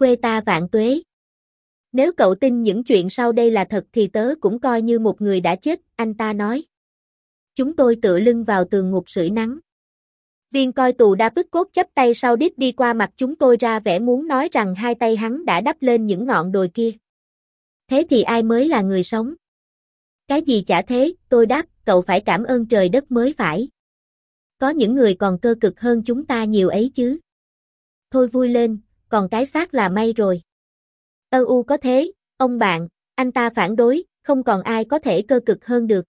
Quê ta vạn tuế. Nếu cậu tin những chuyện sau đây là thật thì tớ cũng coi như một người đã chết, anh ta nói. Chúng tôi tựa lưng vào tường ngục sưởi nắng. Viên coi tù đa bức cốt chấp tay sau đít đi qua mặt chúng tôi ra vẻ muốn nói rằng hai tay hắn đã đắp lên những ngọn đồi kia. Thế thì ai mới là người sống? Cái gì chả thế, tôi đáp, cậu phải cảm ơn trời đất mới phải. Có những người còn cơ cực hơn chúng ta nhiều ấy chứ. Thôi vui lên, còn cái xác là may rồi. Ơ u có thế, ông bạn, anh ta phản đối, không còn ai có thể cơ cực hơn được.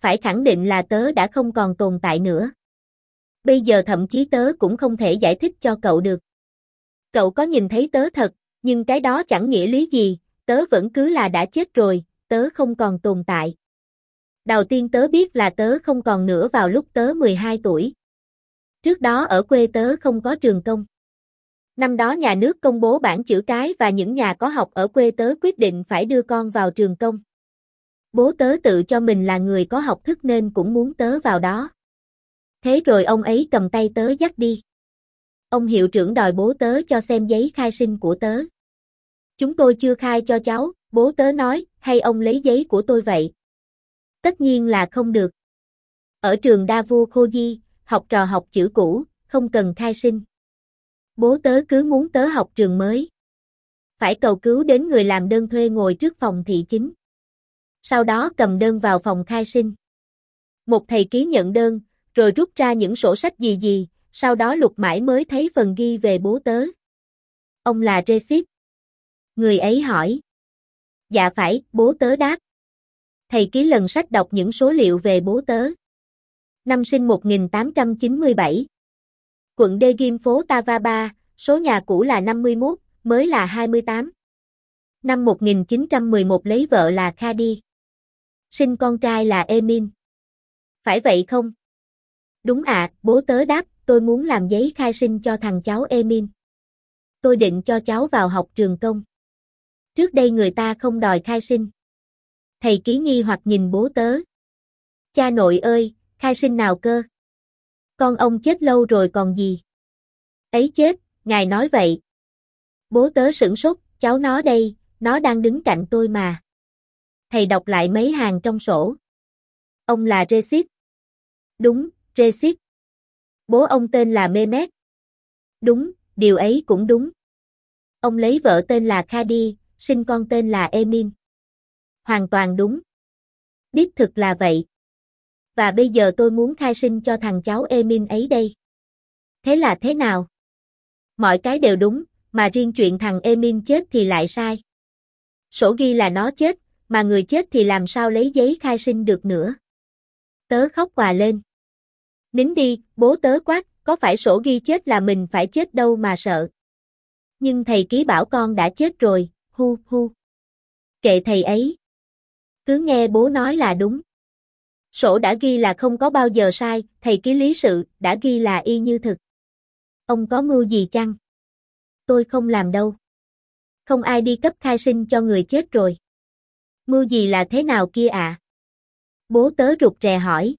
Phải khẳng định là tớ đã không còn tồn tại nữa. Bây giờ thậm chí tớ cũng không thể giải thích cho cậu được. Cậu có nhìn thấy tớ thật, nhưng cái đó chẳng nghĩa lý gì, tớ vẫn cứ là đã chết rồi, tớ không còn tồn tại. Đầu tiên tớ biết là tớ không còn nữa vào lúc tớ 12 tuổi. Trước đó ở quê tớ không có trường công. Năm đó nhà nước công bố bản chữ cái và những nhà có học ở quê tớ quyết định phải đưa con vào trường công. Bố tớ tự cho mình là người có học thức nên cũng muốn tớ vào đó. Thế rồi ông ấy cầm tay tớ dắt đi. Ông hiệu trưởng đòi bố tớ cho xem giấy khai sinh của tớ. Chúng tôi chưa khai cho cháu, bố tớ nói, hay ông lấy giấy của tôi vậy? Tất nhiên là không được. Ở trường Đa Vua Khoji, học trò học chữ cũ, không cần khai sinh. Bố tớ cứ muốn tớ học trường mới. Phải cầu cứu đến người làm đơn thuê ngồi trước phòng thị chính. Sau đó cầm đơn vào phòng khai sinh. Một thầy ký nhận đơn, rồi rút ra những sổ sách gì gì, sau đó lục mãi mới thấy phần ghi về bố tớ. Ông là Recep. Người ấy hỏi. Dạ phải, bố tớ đáp. Thầy ký lần sách đọc những số liệu về bố tớ. Năm sinh 1897. Quận Đê Ghim phố Tavaba, số nhà cũ là 51, mới là 28. Năm 1911 lấy vợ là Khadi. Sinh con trai là Emin. Phải vậy không? Đúng ạ, bố tớ đáp, tôi muốn làm giấy khai sinh cho thằng cháu Emin. Tôi định cho cháu vào học trường công. Trước đây người ta không đòi khai sinh. Thầy ký nghi hoặc nhìn bố tớ. Cha nội ơi, khai sinh nào cơ? Con ông chết lâu rồi còn gì? Ấy chết, ngài nói vậy. Bố tớ sửng sốt, cháu nó đây, nó đang đứng cạnh tôi mà. Thầy đọc lại mấy hàng trong sổ. Ông là Recep. Đúng, Recep. Bố ông tên là Mehmet. Đúng, điều ấy cũng đúng. Ông lấy vợ tên là Khadi, sinh con tên là Emin. Hoàn toàn đúng. Đích thực là vậy. Và bây giờ tôi muốn khai sinh cho thằng cháu Emin ấy đây. Thế là thế nào? Mọi cái đều đúng, mà riêng chuyện thằng Emin chết thì lại sai. Sổ ghi là nó chết, mà người chết thì làm sao lấy giấy khai sinh được nữa. Tớ khóc quà lên. Nín đi, bố tớ quát, có phải sổ ghi chết là mình phải chết đâu mà sợ. Nhưng thầy ký bảo con đã chết rồi, hu hu. Kệ thầy ấy. Cứ nghe bố nói là đúng. Sổ đã ghi là không có bao giờ sai, thầy ký lý sự, đã ghi là y như thực. Ông có mưu gì chăng? Tôi không làm đâu. Không ai đi cấp khai sinh cho người chết rồi. Mưu gì là thế nào kia ạ? À? Bố tớ rụt rè hỏi.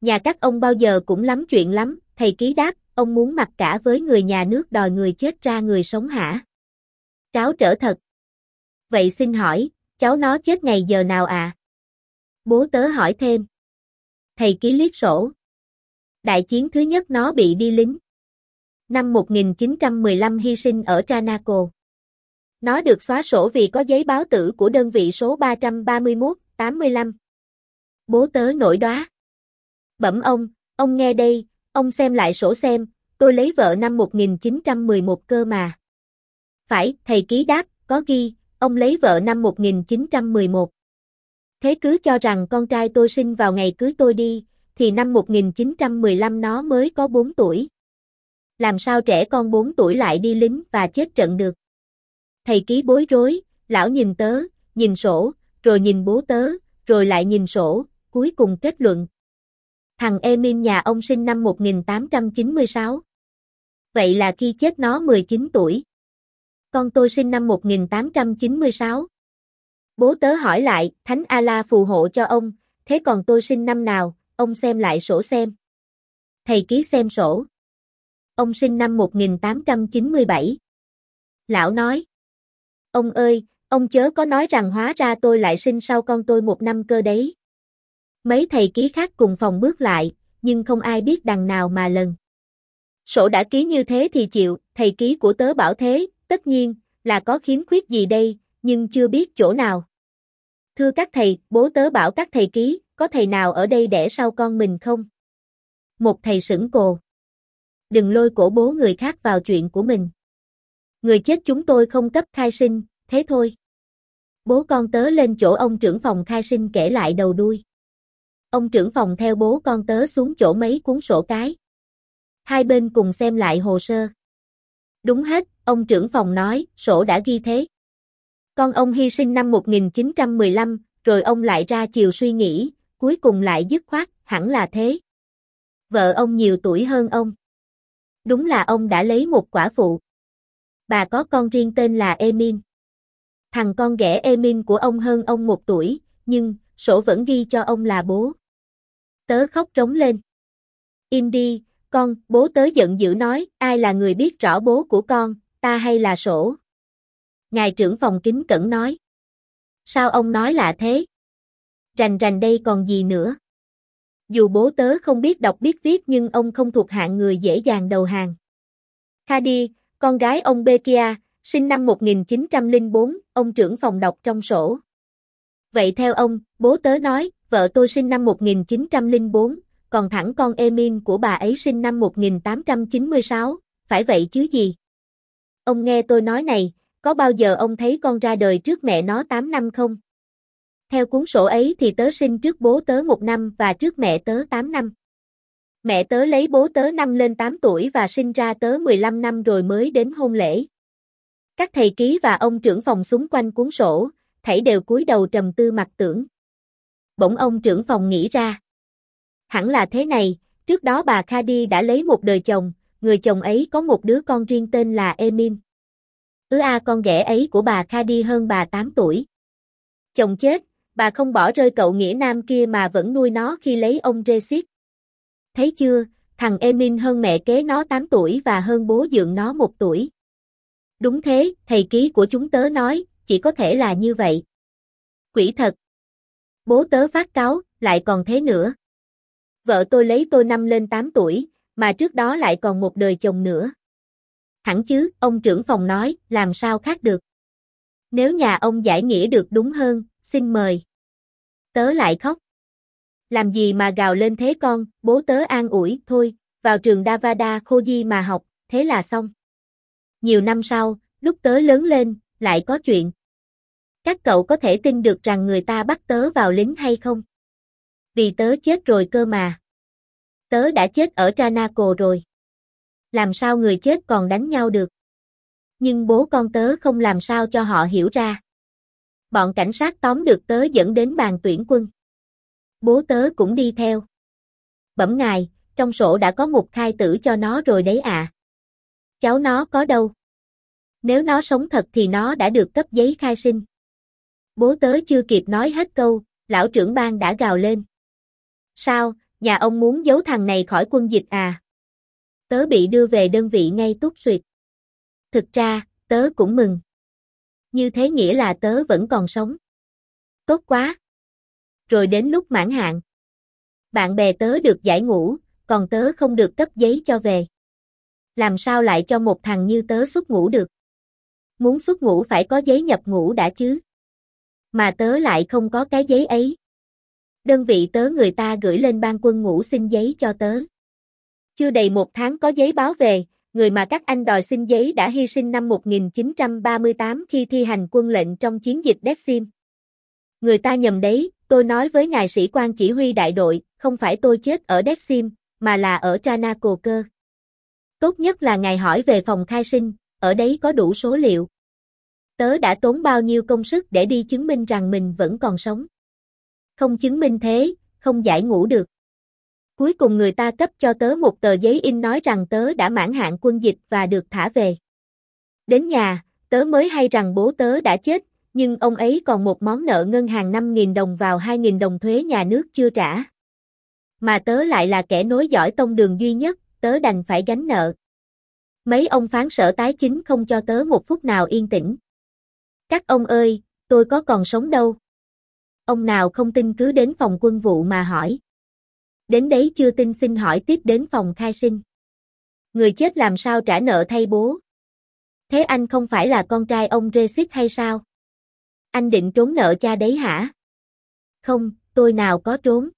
Nhà các ông bao giờ cũng lắm chuyện lắm, thầy ký đáp, ông muốn mặc cả với người nhà nước đòi người chết ra người sống hả? Tráo trở thật. Vậy xin hỏi, cháu nó chết ngày giờ nào à? Bố tớ hỏi thêm. Thầy ký liếc sổ. Đại chiến thứ nhất nó bị đi lính. Năm 1915 hy sinh ở Tranaco. Nó được xóa sổ vì có giấy báo tử của đơn vị số 331, 85. Bố tớ nổi đoá. Bẩm ông, ông nghe đây, ông xem lại sổ xem, tôi lấy vợ năm 1911 cơ mà. Phải, thầy ký đáp, có ghi, ông lấy vợ năm 1911. Thế cứ cho rằng con trai tôi sinh vào ngày cưới tôi đi, thì năm 1915 nó mới có 4 tuổi. Làm sao trẻ con 4 tuổi lại đi lính và chết trận được? Thầy ký bối rối, lão nhìn tớ, nhìn sổ, rồi nhìn bố tớ, rồi lại nhìn sổ, cuối cùng kết luận. Thằng Emin nhà ông sinh năm 1896. Vậy là khi chết nó 19 tuổi. Con tôi sinh năm 1896. Bố tớ hỏi lại, Thánh A-la phù hộ cho ông, thế còn tôi sinh năm nào, ông xem lại sổ xem. Thầy ký xem sổ. Ông sinh năm 1897. Lão nói. Ông ơi, ông chớ có nói rằng hóa ra tôi lại sinh sau con tôi một năm cơ đấy. Mấy thầy ký khác cùng phòng bước lại, nhưng không ai biết đằng nào mà lần. Sổ đã ký như thế thì chịu, thầy ký của tớ bảo thế, tất nhiên, là có khiếm khuyết gì đây, nhưng chưa biết chỗ nào. Thưa các thầy, bố tớ bảo các thầy ký, có thầy nào ở đây đẻ sau con mình không? Một thầy sững cồ. Đừng lôi cổ bố người khác vào chuyện của mình. Người chết chúng tôi không cấp khai sinh, thế thôi. Bố con tớ lên chỗ ông trưởng phòng khai sinh kể lại đầu đuôi. Ông trưởng phòng theo bố con tớ xuống chỗ mấy cuốn sổ cái. Hai bên cùng xem lại hồ sơ. Đúng hết, ông trưởng phòng nói, sổ đã ghi thế. Con ông hy sinh năm 1915, rồi ông lại ra chiều suy nghĩ, cuối cùng lại dứt khoát, hẳn là thế. Vợ ông nhiều tuổi hơn ông. Đúng là ông đã lấy một quả phụ. Bà có con riêng tên là Emin. Thằng con ghẻ Emin của ông hơn ông một tuổi, nhưng, sổ vẫn ghi cho ông là bố. Tớ khóc trống lên. Im đi, con, bố tớ giận dữ nói, ai là người biết rõ bố của con, ta hay là sổ? Ngài trưởng phòng kính cẩn nói. Sao ông nói lạ thế? Rành rành đây còn gì nữa? Dù bố tớ không biết đọc biết viết nhưng ông không thuộc hạng người dễ dàng đầu hàng. Khadi, con gái ông Bekia, sinh năm 1904, ông trưởng phòng đọc trong sổ. Vậy theo ông, bố tớ nói, vợ tôi sinh năm 1904, còn thẳng con Emin của bà ấy sinh năm 1896, phải vậy chứ gì? Ông nghe tôi nói này, có bao giờ ông thấy con ra đời trước mẹ nó 8 năm không? Theo cuốn sổ ấy thì tớ sinh trước bố tớ một năm và trước mẹ tớ 8 năm. Mẹ tớ lấy bố tớ năm lên 8 tuổi và sinh ra tớ 15 năm rồi mới đến hôn lễ. Các thầy ký và ông trưởng phòng xung quanh cuốn sổ, thảy đều cúi đầu trầm tư mặt tưởng. Bỗng ông trưởng phòng nghĩ ra. Hẳn là thế này, trước đó bà Khadi đã lấy một đời chồng, người chồng ấy có một đứa con riêng tên là Emin. Ứ a con ghẻ ấy của bà Kha đi hơn bà 8 tuổi. Chồng chết, bà không bỏ rơi cậu nghĩa nam kia mà vẫn nuôi nó khi lấy ông Resit. Thấy chưa, thằng Emin hơn mẹ kế nó 8 tuổi và hơn bố dượng nó 1 tuổi. Đúng thế, thầy ký của chúng tớ nói, chỉ có thể là như vậy. Quỷ thật. Bố tớ phát cáo, lại còn thế nữa. Vợ tôi lấy tôi năm lên 8 tuổi, mà trước đó lại còn một đời chồng nữa. Hẳn chứ, ông trưởng phòng nói, làm sao khác được. Nếu nhà ông giải nghĩa được đúng hơn, xin mời. Tớ lại khóc. Làm gì mà gào lên thế con, bố tớ an ủi, thôi, vào trường Davada Khoji mà học, thế là xong. Nhiều năm sau, lúc tớ lớn lên, lại có chuyện. Các cậu có thể tin được rằng người ta bắt tớ vào lính hay không? Vì tớ chết rồi cơ mà. Tớ đã chết ở Tranaco rồi. Làm sao người chết còn đánh nhau được? Nhưng bố con tớ không làm sao cho họ hiểu ra. Bọn cảnh sát tóm được tớ dẫn đến bàn tuyển quân. Bố tớ cũng đi theo. Bẩm ngài, trong sổ đã có một khai tử cho nó rồi đấy ạ. À. Cháu nó có đâu? Nếu nó sống thật thì nó đã được cấp giấy khai sinh. Bố tớ chưa kịp nói hết câu, lão trưởng ban đã gào lên. Sao, nhà ông muốn giấu thằng này khỏi quân dịch à? Tớ bị đưa về đơn vị ngay túc suyệt. Thực ra, tớ cũng mừng. Như thế nghĩa là tớ vẫn còn sống. Tốt quá. Rồi đến lúc mãn hạn. Bạn bè tớ được giải ngũ, còn tớ không được cấp giấy cho về. Làm sao lại cho một thằng như tớ xuất ngũ được? Muốn xuất ngũ phải có giấy nhập ngũ đã chứ. Mà tớ lại không có cái giấy ấy. Đơn vị tớ người ta gửi lên ban quân ngũ xin giấy cho tớ. Chưa đầy một tháng có giấy báo về, người mà các anh đòi xin giấy đã hy sinh năm 1938 khi thi hành quân lệnh trong chiến dịch Dexim. Người ta nhầm đấy, tôi nói với ngài sĩ quan chỉ huy đại đội, không phải tôi chết ở Dexim, mà là ở Tranaco cơ. Tốt nhất là ngài hỏi về phòng khai sinh, ở đấy có đủ số liệu. Tớ đã tốn bao nhiêu công sức để đi chứng minh rằng mình vẫn còn sống. Không chứng minh thế, không giải ngũ được. Cuối cùng người ta cấp cho tớ một tờ giấy in nói rằng tớ đã mãn hạn quân dịch và được thả về. Đến nhà, tớ mới hay rằng bố tớ đã chết, nhưng ông ấy còn một món nợ ngân hàng 5.000 đồng vào 2.000 đồng thuế nhà nước chưa trả. Mà tớ lại là kẻ nối dõi tông đường duy nhất, tớ đành phải gánh nợ. Mấy ông phán sở tái chính không cho tớ một phút nào yên tĩnh. Các ông ơi, tôi có còn sống đâu. Ông nào không tin cứ đến phòng quân vụ mà hỏi. Đến đấy chưa tin xin hỏi tiếp đến phòng khai sinh. Người chết làm sao trả nợ thay bố? Thế anh không phải là con trai ông Rexit hay sao? Anh định trốn nợ cha đấy hả? Không, tôi nào có trốn.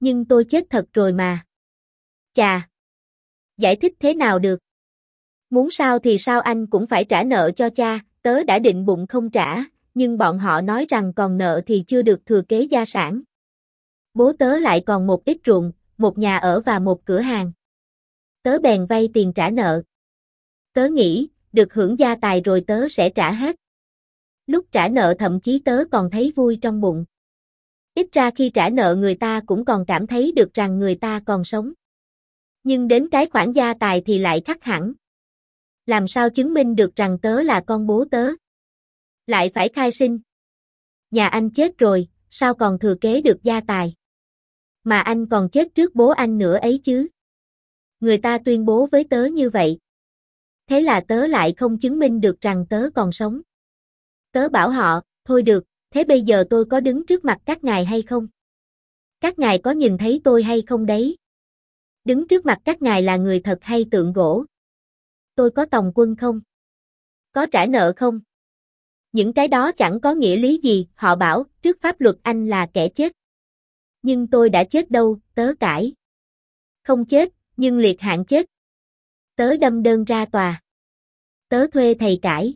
Nhưng tôi chết thật rồi mà. Chà! Giải thích thế nào được? Muốn sao thì sao anh cũng phải trả nợ cho cha, tớ đã định bụng không trả, nhưng bọn họ nói rằng còn nợ thì chưa được thừa kế gia sản. Bố tớ lại còn một ít ruộng, một nhà ở và một cửa hàng. Tớ bèn vay tiền trả nợ. Tớ nghĩ, được hưởng gia tài rồi tớ sẽ trả hết. Lúc trả nợ thậm chí tớ còn thấy vui trong bụng. Ít ra khi trả nợ người ta cũng còn cảm thấy được rằng người ta còn sống. Nhưng đến cái khoản gia tài thì lại khác hẳn. Làm sao chứng minh được rằng tớ là con bố tớ? Lại phải khai sinh. Nhà anh chết rồi, sao còn thừa kế được gia tài? Mà anh còn chết trước bố anh nữa ấy chứ. Người ta tuyên bố với tớ như vậy. Thế là tớ lại không chứng minh được rằng tớ còn sống. Tớ bảo họ, thôi được, thế bây giờ tôi có đứng trước mặt các ngài hay không? Các ngài có nhìn thấy tôi hay không đấy? Đứng trước mặt các ngài là người thật hay tượng gỗ? Tôi có tòng quân không? Có trả nợ không? Những cái đó chẳng có nghĩa lý gì, họ bảo, trước pháp luật anh là kẻ chết. Nhưng tôi đã chết đâu, tớ cãi. Không chết, nhưng liệt hạn chết. Tớ đâm đơn ra tòa. Tớ thuê thầy cãi.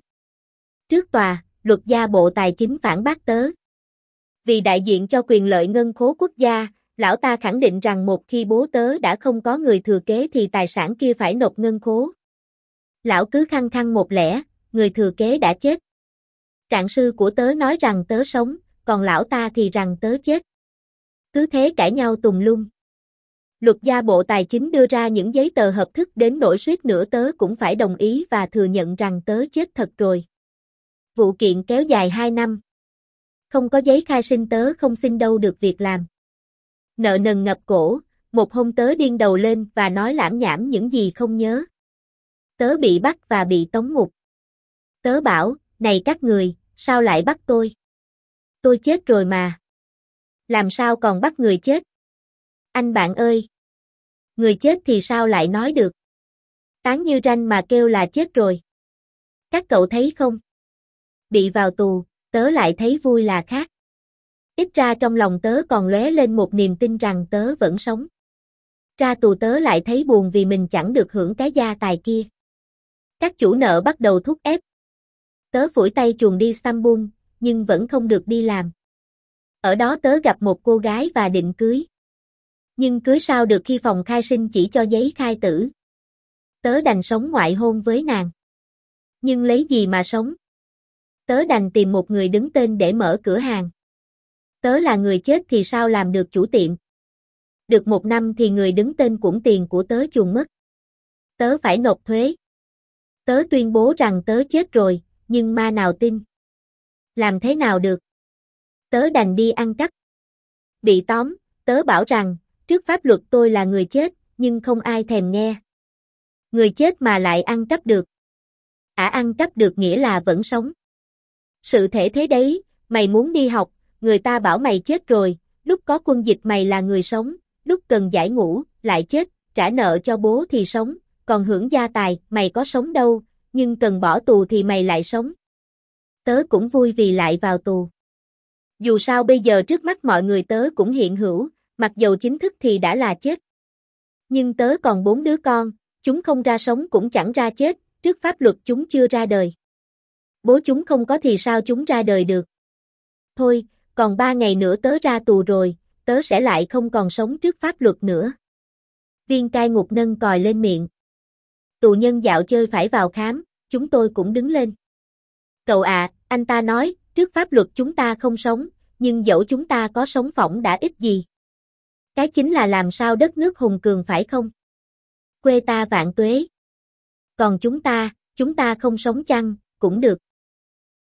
Trước tòa, luật gia Bộ Tài chính phản bác tớ. Vì đại diện cho quyền lợi ngân khố quốc gia, lão ta khẳng định rằng một khi bố tớ đã không có người thừa kế thì tài sản kia phải nộp ngân khố. Lão cứ khăng khăng một lẽ, người thừa kế đã chết. Trạng sư của tớ nói rằng tớ sống, còn lão ta thì rằng tớ chết. Cứ thế cãi nhau tùng lung. Luật gia Bộ Tài chính đưa ra những giấy tờ hợp thức đến nỗi suýt nữa tớ cũng phải đồng ý và thừa nhận rằng tớ chết thật rồi. Vụ kiện kéo dài 2 năm. Không có giấy khai sinh tớ không xin đâu được việc làm. Nợ nần ngập cổ, một hôm tớ điên đầu lên và nói lãm nhảm những gì không nhớ. Tớ bị bắt và bị tống ngục. Tớ bảo, này các người, sao lại bắt tôi? Tôi chết rồi mà. Làm sao còn bắt người chết? Anh bạn ơi! Người chết thì sao lại nói được? Tán như ranh mà kêu là chết rồi. Các cậu thấy không? Bị vào tù, tớ lại thấy vui là khác. Ít ra trong lòng tớ còn lóe lên một niềm tin rằng tớ vẫn sống. Ra tù tớ lại thấy buồn vì mình chẳng được hưởng cái gia tài kia. Các chủ nợ bắt đầu thúc ép. Tớ phủi tay chuồn đi Istanbul, nhưng vẫn không được đi làm. Ở đó tớ gặp một cô gái và định cưới. Nhưng cưới sao được khi phòng khai sinh chỉ cho giấy khai tử. Tớ đành sống ngoại hôn với nàng. Nhưng lấy gì mà sống? Tớ đành tìm một người đứng tên để mở cửa hàng. Tớ là người chết thì sao làm được chủ tiệm? Được một năm thì người đứng tên cũng tiền của tớ chuồn mất. Tớ phải nộp thuế. Tớ tuyên bố rằng tớ chết rồi, nhưng ma nào tin? Làm thế nào được? Tớ đành đi ăn cắp. Bị tóm, tớ bảo rằng, trước pháp luật tôi là người chết, nhưng không ai thèm nghe. Người chết mà lại ăn cắp được. Ả à, ăn cắp được nghĩa là vẫn sống. Sự thể thế đấy, mày muốn đi học, người ta bảo mày chết rồi, lúc có quân dịch mày là người sống, lúc cần giải ngũ, lại chết, trả nợ cho bố thì sống, còn hưởng gia tài, mày có sống đâu, nhưng cần bỏ tù thì mày lại sống. Tớ cũng vui vì lại vào tù. Dù sao bây giờ trước mắt mọi người tớ cũng hiện hữu, mặc dầu chính thức thì đã là chết. Nhưng tớ còn bốn đứa con, chúng không ra sống cũng chẳng ra chết, trước pháp luật chúng chưa ra đời. Bố chúng không có thì sao chúng ra đời được. Thôi, còn ba ngày nữa tớ ra tù rồi, tớ sẽ lại không còn sống trước pháp luật nữa. Viên cai ngục nâng còi lên miệng. Tù nhân dạo chơi phải vào khám, chúng tôi cũng đứng lên. Cậu ạ, anh ta nói, trước pháp luật chúng ta không sống, nhưng dẫu chúng ta có sống phỏng đã ít gì. Cái chính là làm sao đất nước hùng cường phải không? Quê ta vạn tuế. Còn chúng ta, chúng ta không sống chăng, cũng được.